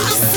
Lost